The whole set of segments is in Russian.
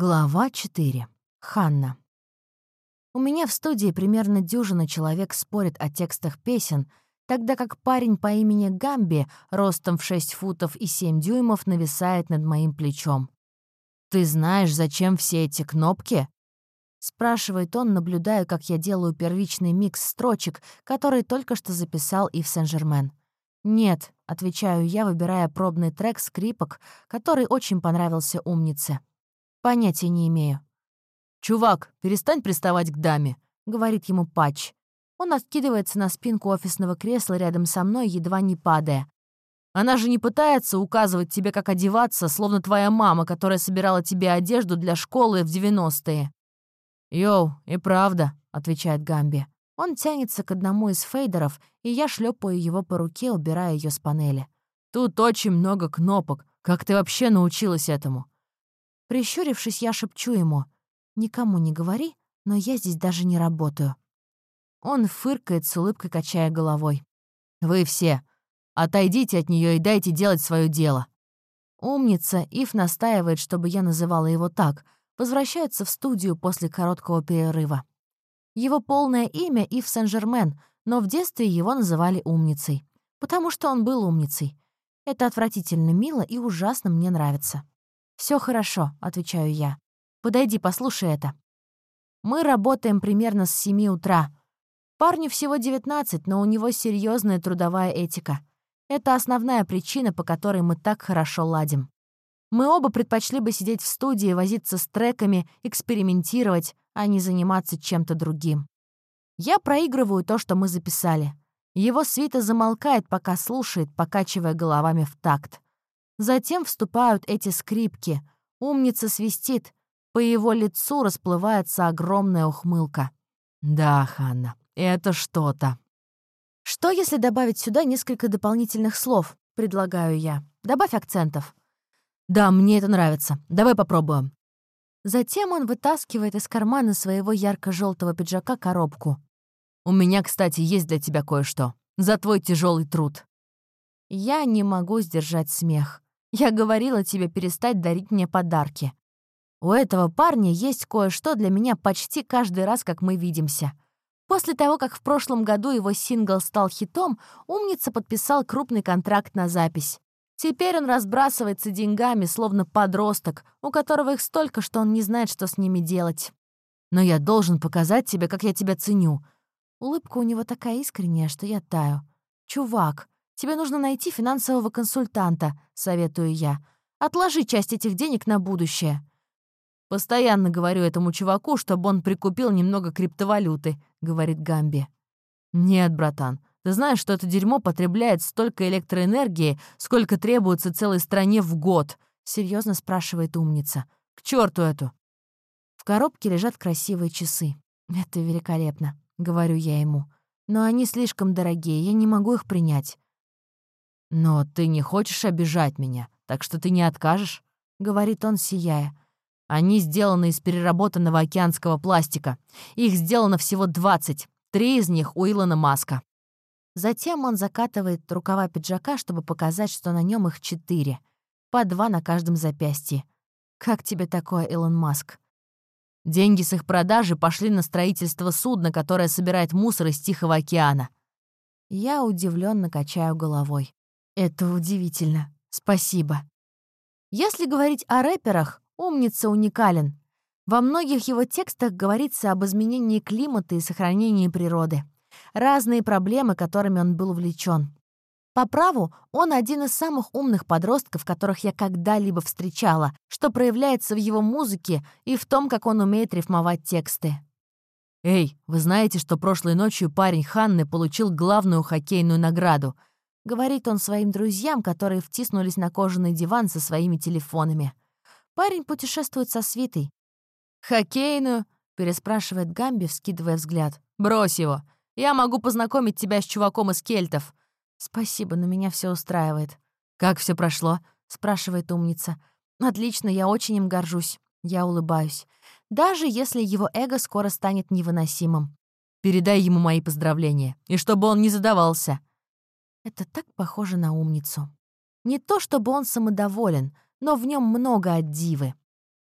Глава 4. Ханна. У меня в студии примерно дюжина человек спорит о текстах песен, тогда как парень по имени Гамби ростом в 6 футов и 7 дюймов нависает над моим плечом. «Ты знаешь, зачем все эти кнопки?» Спрашивает он, наблюдая, как я делаю первичный микс строчек, который только что записал Ив Сен-Жермен. «Нет», — отвечаю я, выбирая пробный трек скрипок, который очень понравился умнице. Понятия не имею. «Чувак, перестань приставать к даме», — говорит ему Патч. Он откидывается на спинку офисного кресла рядом со мной, едва не падая. «Она же не пытается указывать тебе, как одеваться, словно твоя мама, которая собирала тебе одежду для школы в 90-е». «Йоу, и правда», — отвечает Гамби. Он тянется к одному из фейдеров, и я шлепаю его по руке, убирая ее с панели. «Тут очень много кнопок. Как ты вообще научилась этому?» Прищурившись, я шепчу ему. «Никому не говори, но я здесь даже не работаю». Он фыркает с улыбкой, качая головой. «Вы все. Отойдите от нее и дайте делать свое дело». Умница, Ив настаивает, чтобы я называла его так, возвращается в студию после короткого перерыва. Его полное имя Ив Сен-Жермен, но в детстве его называли умницей, потому что он был умницей. Это отвратительно мило и ужасно мне нравится. Все хорошо», — отвечаю я. «Подойди, послушай это». Мы работаем примерно с 7 утра. Парню всего 19, но у него серьезная трудовая этика. Это основная причина, по которой мы так хорошо ладим. Мы оба предпочли бы сидеть в студии, возиться с треками, экспериментировать, а не заниматься чем-то другим. Я проигрываю то, что мы записали. Его свита замолкает, пока слушает, покачивая головами в такт. Затем вступают эти скрипки. Умница свистит. По его лицу расплывается огромная ухмылка. «Да, Ханна, это что-то». «Что, если добавить сюда несколько дополнительных слов?» — предлагаю я. «Добавь акцентов». «Да, мне это нравится. Давай попробуем». Затем он вытаскивает из кармана своего ярко желтого пиджака коробку. «У меня, кстати, есть для тебя кое-что. За твой тяжелый труд». Я не могу сдержать смех. Я говорила тебе перестать дарить мне подарки. У этого парня есть кое-что для меня почти каждый раз, как мы видимся. После того, как в прошлом году его сингл стал хитом, умница подписал крупный контракт на запись. Теперь он разбрасывается деньгами, словно подросток, у которого их столько, что он не знает, что с ними делать. Но я должен показать тебе, как я тебя ценю. Улыбка у него такая искренняя, что я таю. «Чувак, Тебе нужно найти финансового консультанта, советую я. Отложи часть этих денег на будущее. Постоянно говорю этому чуваку, чтобы он прикупил немного криптовалюты, говорит Гамби. Нет, братан, ты знаешь, что это дерьмо потребляет столько электроэнергии, сколько требуется целой стране в год? Серьезно спрашивает умница. К черту эту. В коробке лежат красивые часы. Это великолепно, говорю я ему. Но они слишком дорогие, я не могу их принять. «Но ты не хочешь обижать меня, так что ты не откажешь?» — говорит он, сияя. «Они сделаны из переработанного океанского пластика. Их сделано всего 20, три из них у Илона Маска». Затем он закатывает рукава пиджака, чтобы показать, что на нем их четыре. По два на каждом запястье. «Как тебе такое, Илон Маск?» Деньги с их продажи пошли на строительство судна, которое собирает мусор из Тихого океана. Я удивленно качаю головой. Это удивительно. Спасибо. Если говорить о рэперах, умница уникален. Во многих его текстах говорится об изменении климата и сохранении природы. Разные проблемы, которыми он был увлечен. По праву, он один из самых умных подростков, которых я когда-либо встречала, что проявляется в его музыке и в том, как он умеет рифмовать тексты. «Эй, вы знаете, что прошлой ночью парень Ханны получил главную хоккейную награду — Говорит он своим друзьям, которые втиснулись на кожаный диван со своими телефонами. Парень путешествует со свитой. «Хоккейную?» — переспрашивает Гамби, вскидывая взгляд. «Брось его. Я могу познакомить тебя с чуваком из кельтов». «Спасибо, но меня все устраивает». «Как все прошло?» — спрашивает умница. «Отлично, я очень им горжусь». Я улыбаюсь. Даже если его эго скоро станет невыносимым. «Передай ему мои поздравления. И чтобы он не задавался». Это так похоже на умницу. Не то чтобы он самодоволен, но в нем много от дивы.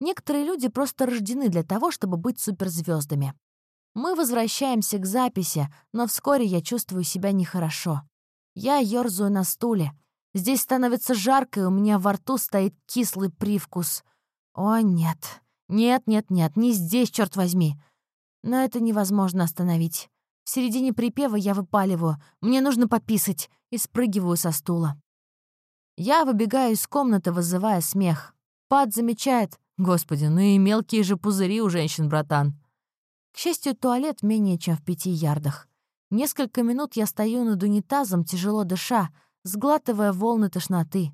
Некоторые люди просто рождены для того, чтобы быть суперзвездами. Мы возвращаемся к записи, но вскоре я чувствую себя нехорошо. Я ёрзаю на стуле. Здесь становится жарко, и у меня во рту стоит кислый привкус. О, нет. Нет, нет, нет, не здесь, черт возьми. Но это невозможно остановить. В середине припева я выпаливаю. Мне нужно пописать. И спрыгиваю со стула. Я выбегаю из комнаты, вызывая смех. Пат замечает. Господи, ну и мелкие же пузыри у женщин, братан. К счастью, туалет менее чем в пяти ярдах. Несколько минут я стою над унитазом, тяжело дыша, сглатывая волны тошноты.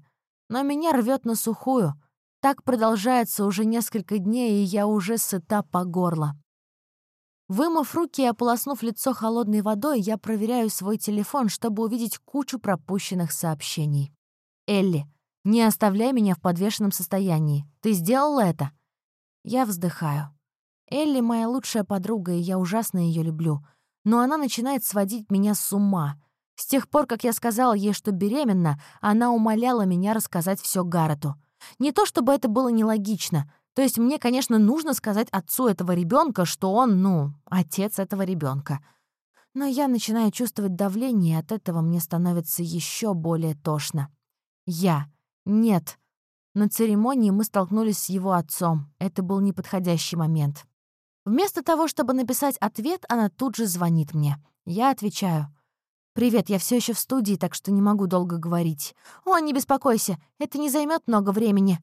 Но меня рвет на сухую. Так продолжается уже несколько дней, и я уже сыта по горло. Вымыв руки и ополоснув лицо холодной водой, я проверяю свой телефон, чтобы увидеть кучу пропущенных сообщений. «Элли, не оставляй меня в подвешенном состоянии. Ты сделала это?» Я вздыхаю. Элли — моя лучшая подруга, и я ужасно ее люблю. Но она начинает сводить меня с ума. С тех пор, как я сказала ей, что беременна, она умоляла меня рассказать все Гаррету. Не то чтобы это было нелогично — то есть мне, конечно, нужно сказать отцу этого ребенка, что он, ну, отец этого ребенка. Но я начинаю чувствовать давление, и от этого мне становится еще более тошно. Я. Нет. На церемонии мы столкнулись с его отцом. Это был неподходящий момент. Вместо того, чтобы написать ответ, она тут же звонит мне. Я отвечаю. «Привет, я все еще в студии, так что не могу долго говорить». «О, не беспокойся, это не займет много времени».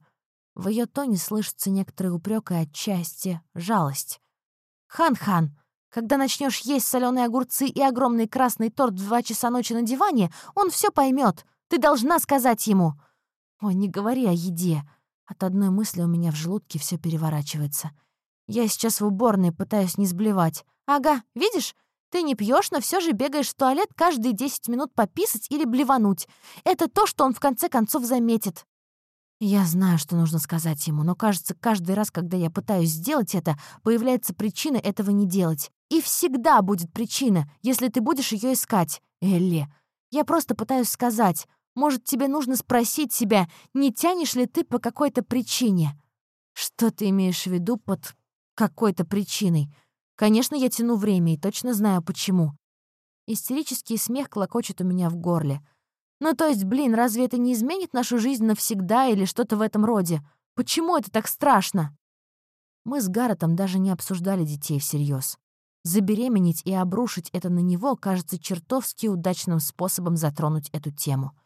В ее тоне слышится некоторый упрек и отчасти жалость. «Хан-хан, когда начнешь есть соленые огурцы и огромный красный торт в два часа ночи на диване, он все поймет. Ты должна сказать ему». «Ой, не говори о еде». От одной мысли у меня в желудке все переворачивается. Я сейчас в уборной пытаюсь не сблевать. «Ага, видишь? Ты не пьешь, но все же бегаешь в туалет каждые 10 минут пописать или блевануть. Это то, что он в конце концов заметит. Я знаю, что нужно сказать ему, но кажется, каждый раз, когда я пытаюсь сделать это, появляется причина этого не делать. И всегда будет причина, если ты будешь ее искать, Элли. Я просто пытаюсь сказать, может, тебе нужно спросить себя, не тянешь ли ты по какой-то причине? Что ты имеешь в виду под какой-то причиной? Конечно, я тяну время и точно знаю, почему. Истерический смех клокочет у меня в горле — ну то есть, блин, разве это не изменит нашу жизнь навсегда или что-то в этом роде? Почему это так страшно? Мы с Гарретом даже не обсуждали детей всерьез. Забеременеть и обрушить это на него кажется чертовски удачным способом затронуть эту тему.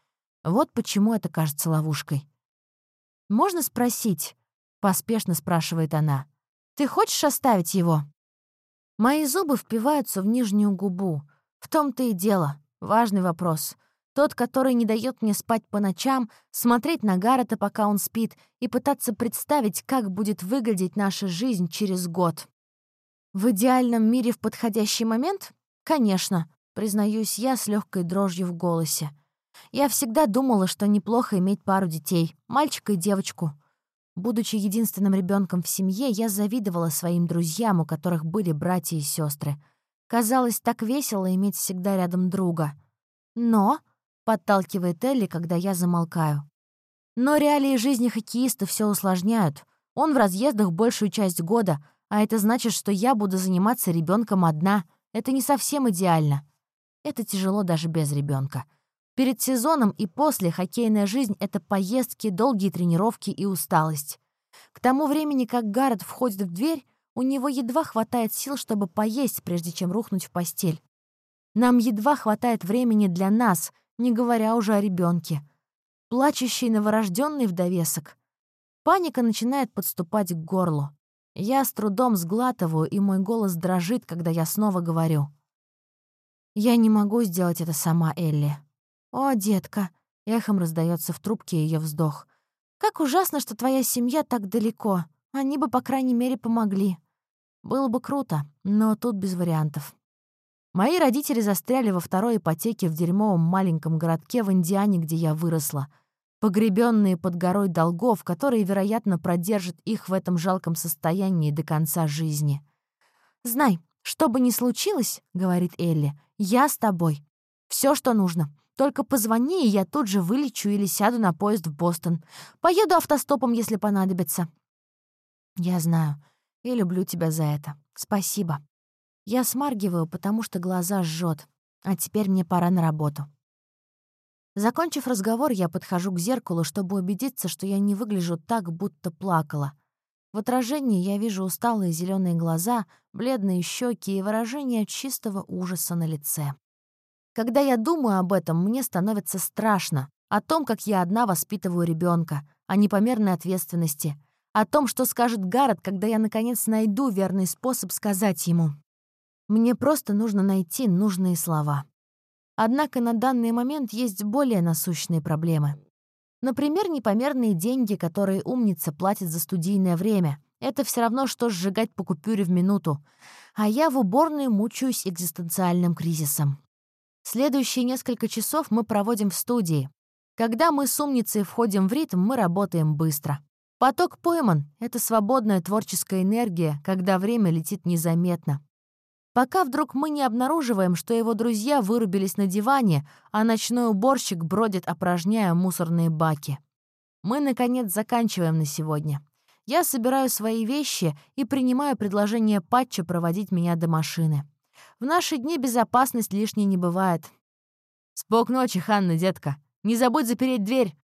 Вот почему это кажется ловушкой. «Можно спросить?» — поспешно спрашивает она. «Ты хочешь оставить его?» Мои зубы впиваются в нижнюю губу. В том-то и дело. Важный вопрос — тот, который не дает мне спать по ночам, смотреть на Гаррета, пока он спит, и пытаться представить, как будет выглядеть наша жизнь через год. В идеальном мире в подходящий момент? Конечно, признаюсь я с легкой дрожью в голосе. Я всегда думала, что неплохо иметь пару детей, мальчика и девочку. Будучи единственным ребенком в семье, я завидовала своим друзьям, у которых были братья и сестры. Казалось так весело иметь всегда рядом друга. Но подталкивает Элли, когда я замолкаю. Но реалии жизни хоккеиста все усложняют. Он в разъездах большую часть года, а это значит, что я буду заниматься ребенком одна. Это не совсем идеально. Это тяжело даже без ребенка. Перед сезоном и после хоккейная жизнь — это поездки, долгие тренировки и усталость. К тому времени, как Гаррет входит в дверь, у него едва хватает сил, чтобы поесть, прежде чем рухнуть в постель. Нам едва хватает времени для нас, не говоря уже о ребенке. Плачущий новорожденный в довесок. Паника начинает подступать к горлу. Я с трудом сглатываю, и мой голос дрожит, когда я снова говорю. «Я не могу сделать это сама, Элли». «О, детка!» — эхом раздается в трубке ее вздох. «Как ужасно, что твоя семья так далеко. Они бы, по крайней мере, помогли. Было бы круто, но тут без вариантов. Мои родители застряли во второй ипотеке в дерьмовом маленьком городке в Индиане, где я выросла. Погребенные под горой долгов, которые, вероятно, продержат их в этом жалком состоянии до конца жизни. «Знай, что бы ни случилось, — говорит Элли, — я с тобой. Все, что нужно. Только позвони, и я тут же вылечу или сяду на поезд в Бостон. Поеду автостопом, если понадобится». «Я знаю. И люблю тебя за это. Спасибо». Я смаргиваю, потому что глаза жжет. А теперь мне пора на работу. Закончив разговор, я подхожу к зеркалу, чтобы убедиться, что я не выгляжу так, будто плакала. В отражении я вижу усталые зеленые глаза, бледные щеки и выражение чистого ужаса на лице. Когда я думаю об этом, мне становится страшно. О том, как я одна воспитываю ребенка, о непомерной ответственности, о том, что скажет Гаррет, когда я, наконец, найду верный способ сказать ему. Мне просто нужно найти нужные слова. Однако на данный момент есть более насущные проблемы. Например, непомерные деньги, которые умница платит за студийное время. Это все равно, что сжигать по купюре в минуту. А я в уборной мучаюсь экзистенциальным кризисом. Следующие несколько часов мы проводим в студии. Когда мы с умницей входим в ритм, мы работаем быстро. Поток пойман — это свободная творческая энергия, когда время летит незаметно. Пока вдруг мы не обнаруживаем, что его друзья вырубились на диване, а ночной уборщик бродит, опорожняя мусорные баки. Мы, наконец, заканчиваем на сегодня. Я собираю свои вещи и принимаю предложение Патча проводить меня до машины. В наши дни безопасность лишней не бывает. «Спок ночи, Ханна, детка. Не забудь запереть дверь!»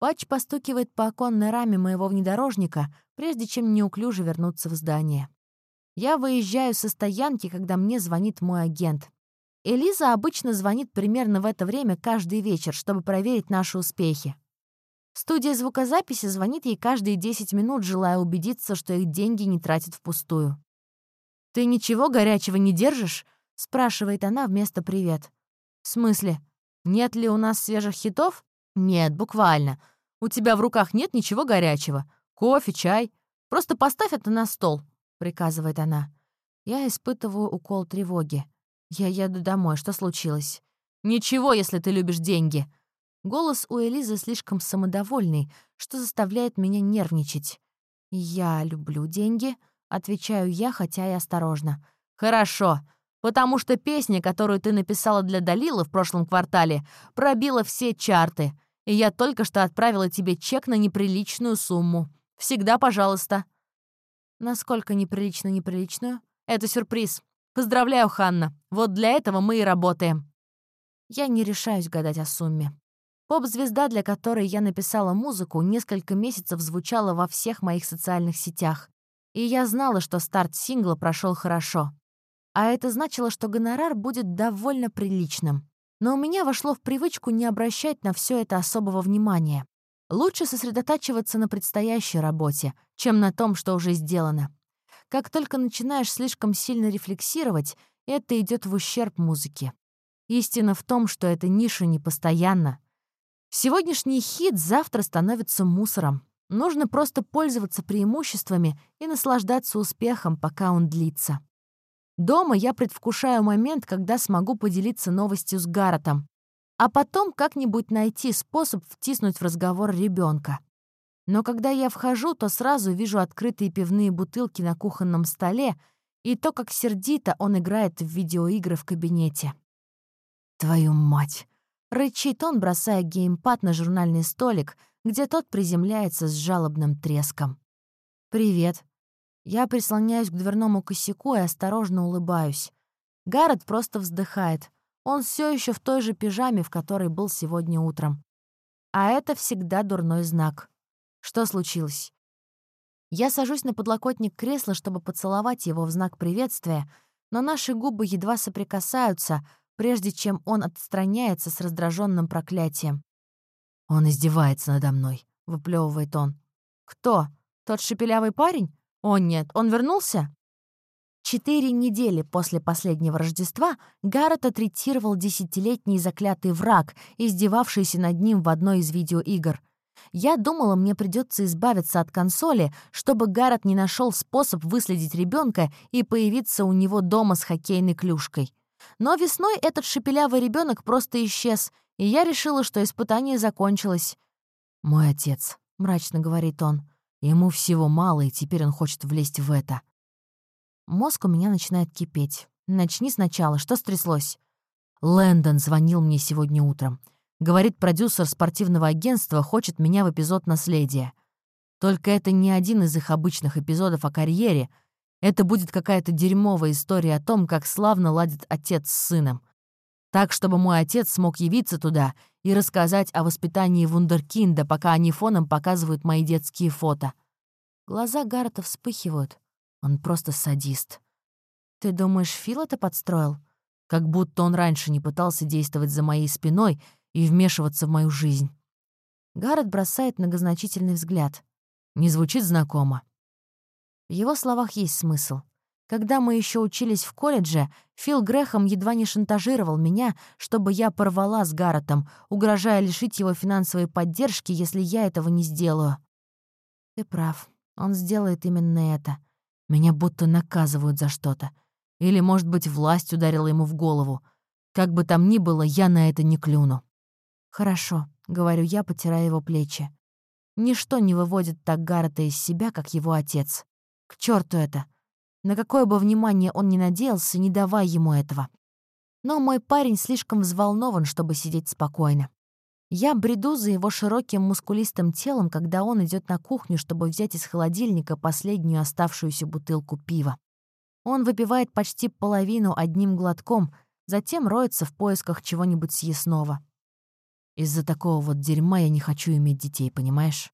Патч постукивает по оконной раме моего внедорожника, прежде чем неуклюже вернуться в здание. Я выезжаю со стоянки, когда мне звонит мой агент. Элиза обычно звонит примерно в это время каждый вечер, чтобы проверить наши успехи. Студия звукозаписи звонит ей каждые 10 минут, желая убедиться, что их деньги не тратят впустую. «Ты ничего горячего не держишь?» — спрашивает она вместо «привет». «В смысле? Нет ли у нас свежих хитов?» «Нет, буквально. У тебя в руках нет ничего горячего. Кофе, чай. Просто поставь это на стол», — приказывает она. Я испытываю укол тревоги. Я еду домой. Что случилось? «Ничего, если ты любишь деньги». Голос у Элизы слишком самодовольный, что заставляет меня нервничать. «Я люблю деньги», Отвечаю я, хотя и осторожно. «Хорошо, потому что песня, которую ты написала для Далила в прошлом квартале, пробила все чарты, и я только что отправила тебе чек на неприличную сумму. Всегда пожалуйста». «Насколько неприлично неприличную?» «Это сюрприз. Поздравляю, Ханна. Вот для этого мы и работаем». Я не решаюсь гадать о сумме. Поп-звезда, для которой я написала музыку, несколько месяцев звучала во всех моих социальных сетях. И я знала, что старт сингла прошел хорошо. А это значило, что гонорар будет довольно приличным. Но у меня вошло в привычку не обращать на все это особого внимания. Лучше сосредотачиваться на предстоящей работе, чем на том, что уже сделано. Как только начинаешь слишком сильно рефлексировать, это идет в ущерб музыке. Истина в том, что эта ниша непостоянна. Сегодняшний хит завтра становится мусором. Нужно просто пользоваться преимуществами и наслаждаться успехом, пока он длится. Дома я предвкушаю момент, когда смогу поделиться новостью с Гарретом, а потом как-нибудь найти способ втиснуть в разговор ребенка. Но когда я вхожу, то сразу вижу открытые пивные бутылки на кухонном столе и то, как сердито он играет в видеоигры в кабинете. «Твою мать!» — рычит он, бросая геймпад на журнальный столик — где тот приземляется с жалобным треском. «Привет». Я прислоняюсь к дверному косяку и осторожно улыбаюсь. Гаррет просто вздыхает. Он все еще в той же пижаме, в которой был сегодня утром. А это всегда дурной знак. Что случилось? Я сажусь на подлокотник кресла, чтобы поцеловать его в знак приветствия, но наши губы едва соприкасаются, прежде чем он отстраняется с раздраженным проклятием. «Он издевается надо мной», — выплевывает он. «Кто? Тот шепелявый парень? О, нет, он вернулся?» Четыре недели после последнего Рождества Гаррет отритировал десятилетний заклятый враг, издевавшийся над ним в одной из видеоигр. Я думала, мне придется избавиться от консоли, чтобы Гаррет не нашел способ выследить ребенка и появиться у него дома с хоккейной клюшкой. Но весной этот шепелявый ребенок просто исчез, и я решила, что испытание закончилось. «Мой отец», — мрачно говорит он, — «ему всего мало, и теперь он хочет влезть в это». Мозг у меня начинает кипеть. Начни сначала, что стряслось? Лэндон звонил мне сегодня утром. Говорит, продюсер спортивного агентства хочет меня в эпизод «Наследия». Только это не один из их обычных эпизодов о карьере. Это будет какая-то дерьмовая история о том, как славно ладит отец с сыном. Так, чтобы мой отец смог явиться туда и рассказать о воспитании вундеркинда, пока они фоном показывают мои детские фото. Глаза Гаррета вспыхивают. Он просто садист. «Ты думаешь, Фил это подстроил?» Как будто он раньше не пытался действовать за моей спиной и вмешиваться в мою жизнь. Гаррет бросает многозначительный взгляд. Не звучит знакомо. В его словах есть смысл. Когда мы еще учились в колледже, Фил Грехом едва не шантажировал меня, чтобы я порвала с Гарретом, угрожая лишить его финансовой поддержки, если я этого не сделаю. Ты прав. Он сделает именно это. Меня будто наказывают за что-то. Или, может быть, власть ударила ему в голову. Как бы там ни было, я на это не клюну. «Хорошо», — говорю я, потирая его плечи. Ничто не выводит так Гаррета из себя, как его отец. К черту это. На какое бы внимание он ни надеялся, не давай ему этого. Но мой парень слишком взволнован, чтобы сидеть спокойно. Я бреду за его широким мускулистым телом, когда он идет на кухню, чтобы взять из холодильника последнюю оставшуюся бутылку пива. Он выпивает почти половину одним глотком, затем роется в поисках чего-нибудь съестного. Из-за такого вот дерьма я не хочу иметь детей, понимаешь?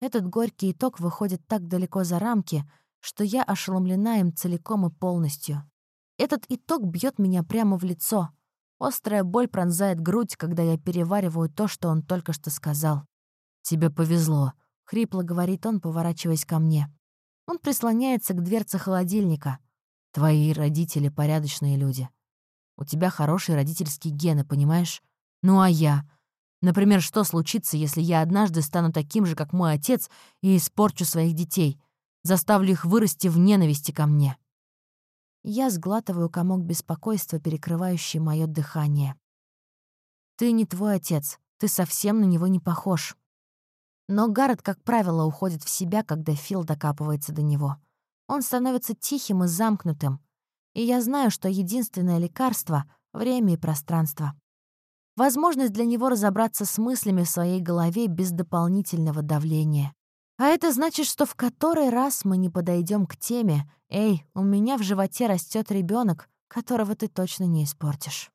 Этот горький итог выходит так далеко за рамки, что я ошеломлена им целиком и полностью. Этот итог бьет меня прямо в лицо. Острая боль пронзает грудь, когда я перевариваю то, что он только что сказал. «Тебе повезло», — хрипло говорит он, поворачиваясь ко мне. Он прислоняется к дверце холодильника. «Твои родители — порядочные люди. У тебя хорошие родительские гены, понимаешь? Ну а я? Например, что случится, если я однажды стану таким же, как мой отец, и испорчу своих детей?» заставлю их вырасти в ненависти ко мне. Я сглатываю комок беспокойства, перекрывающий мое дыхание. Ты не твой отец, ты совсем на него не похож. Но Гаррет, как правило, уходит в себя, когда Фил докапывается до него. Он становится тихим и замкнутым. И я знаю, что единственное лекарство — время и пространство. Возможность для него разобраться с мыслями в своей голове без дополнительного давления. А это значит, что в который раз мы не подойдем к теме «Эй, у меня в животе растет ребенок, которого ты точно не испортишь».